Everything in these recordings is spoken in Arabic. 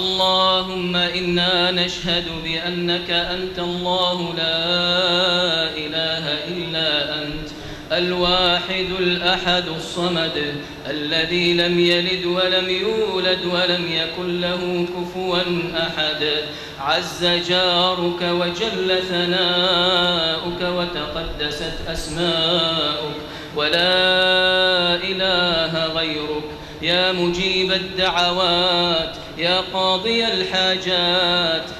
اللهم إنا نشهد بأنك أنت الله لا إله إلا أنت الواحد الأحد الصمد الذي لم يلد ولم يولد ولم يكن له كفوا أحد. عز جارك وجل ثناؤك وتقدست أسماؤك ولا إله غيرك. يا مجيب الدعوات يا قاضي الحاجات.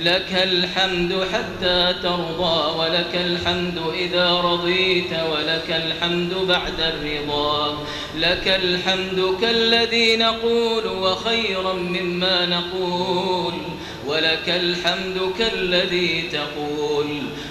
لك الحمد حتى ترضى ولك الحمد إذا رضيت ولك الحمد بعد الرضا. لك الحمد كالذي نقول وخيرا مما نقول ولك الحمد كالذي تقول.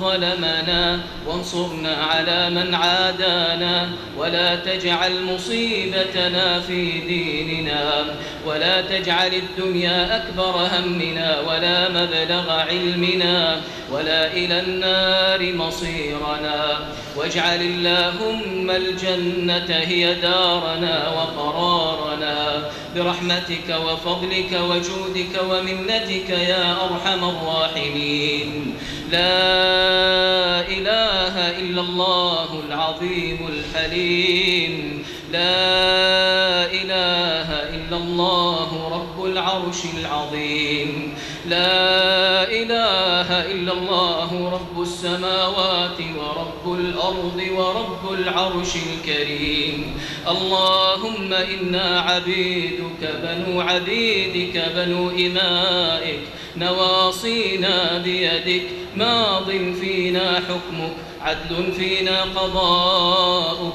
ظلمنا وانصرنا على من عادانا ولا تجعل مصيبتنا في ديننا ولا تجعل الدنيا أكبر همنا ولا مبلغ علمنا ولا إلى النار مصيرنا واجعل اللهم الجنة هي دارنا وقرارنا برحمتك وفضلك وجودك ومنتك يا أرحم الراحمين لا إله إلا الله العظيم الحليم. لا إله إلا الله رب العرش العظيم. لا إله إلا الله رب السماوات ورب الأرض ورب العرش الكريم. اللهم إنا عبيدك بنو عبيدك بنو إمائك. نواصينا بيدك. ماض فينا حكمك. عدل فينا قضاؤك.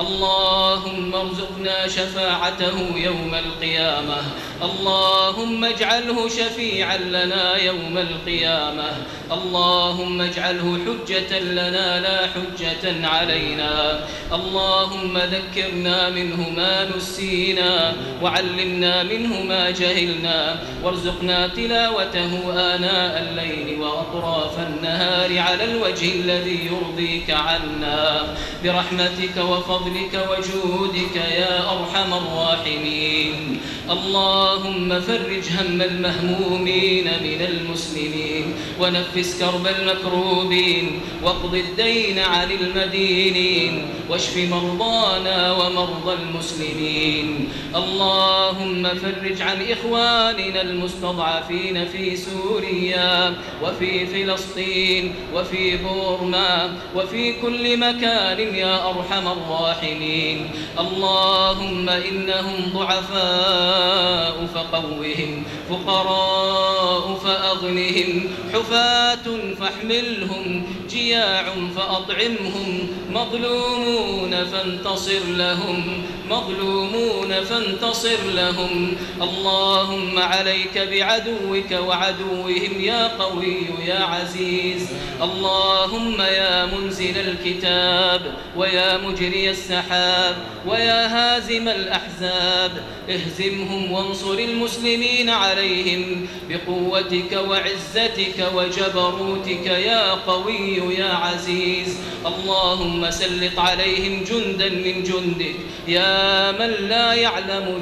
اللهم ارزقنا شفاعته يوم القيامة. اللهم اجعله شفيعا لنا يوم القيامة. اللهم اجعله حجة لنا لا حجة علينا. اللهم ذكرنا منه ما نسينا وعلمنا منه ما جهلنا. وارزقنا تلاوته آناء الليل وأطراف النهار على الوجه الذي يرضيك عنا. برحمتك وفضلك وجودك يا أرحم الراحمين. اللهم فرج هم المهمومين من المسلمين ونفس كرب المكروبين واقض الدين عن المدينين واشف مرضانا ومرضى المسلمين اللهم فرج عن إخواننا المستضعفين في سوريا وفي فلسطين وفي بورما وفي كل مكان يا أرحم الراحمين. اللهم إنهم ضعفاء فقوهم فقراء فأغنهم حفاة فاحملهم جياع فأطعمهم مظلومون فانتصر لهم مظلومون فانتصر لهم. اللهم عليك بعدوك وعدوهم يا قوي يا عزيز. اللهم يا منزل الكتاب ويا مجري السحاب ويا هازم الأحزاب. اهزمهم وانصر المسلمين عليهم بقوتك وعزتك وجبروتك يا قوي يا عزيز. اللهم سلط عليهم جندا من جندك. يا من لا يعلم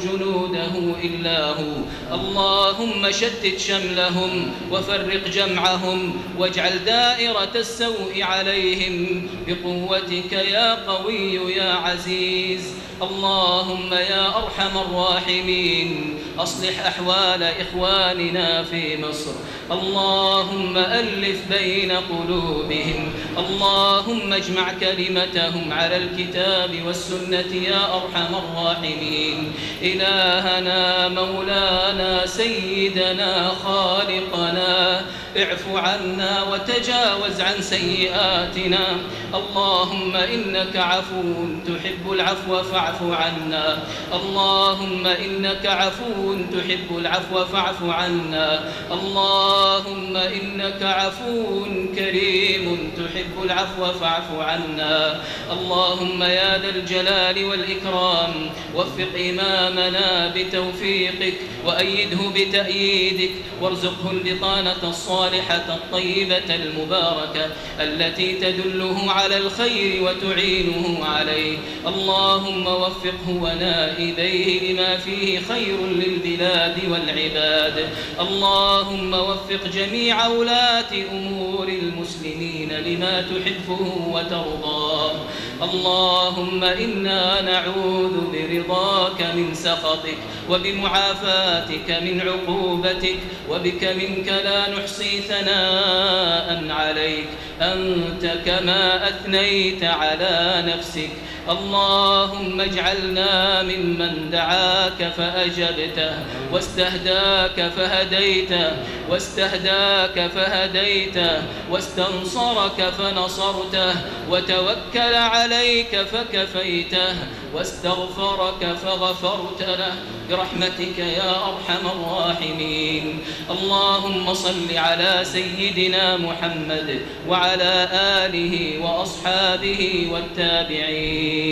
جنوده إلا هو. اللهم شتت شملهم وفرق جمعهم واجعل دائرة السوء عليهم بقوتك يا قوي يا عزيز. اللهم يا أرحم الراحمين أصلح أحوال إخواننا في مصر. اللهم ألف بين قلوبهم. اللهم اجمع كلمتهم على الكتاب والسنة يا أرحم الراحمين. إلهنا مولانا سيدنا خالقنا. اعف عنا وتجاوز عن سيئاتنا. اللهم إنك عفو تحب العفو فاعف عنا. اللهم إنك عفو تحب العفو فاعف عنا. اللهم إنك عفو كريم تحب العفو فاعف عنا. اللهم يا ذا الجلال والإكرام وفق إمامنا بتوفيقك وأيده بتأييدك وارزقه البطانة الصالحة الطيبة المباركة التي تدله على الخير وتعينه عليه. اللهم وفقه ونائبيه لما فيه خير للبلاد والعباد. اللهم وفق جميع ولاة أمور المسلمين لما تحبه وترضاه. اللهم إنا نعوذ برضاك من سخطك وبمعافاتك من عقوبتك وبك منك لا نحصي ثناء عليك أنت كما أثنيت على نفسك اللهم اجعلنا ممن دعاك فأجبته واستهداك فهديته واستهداك فهديته واستنصرك فنصرته وتوكل عليك فكفيته. واستغفرك فغفرت له برحمتك يا أرحم الراحمين. اللهم صل على سيدنا محمد وعلى آله وأصحابه والتابعين.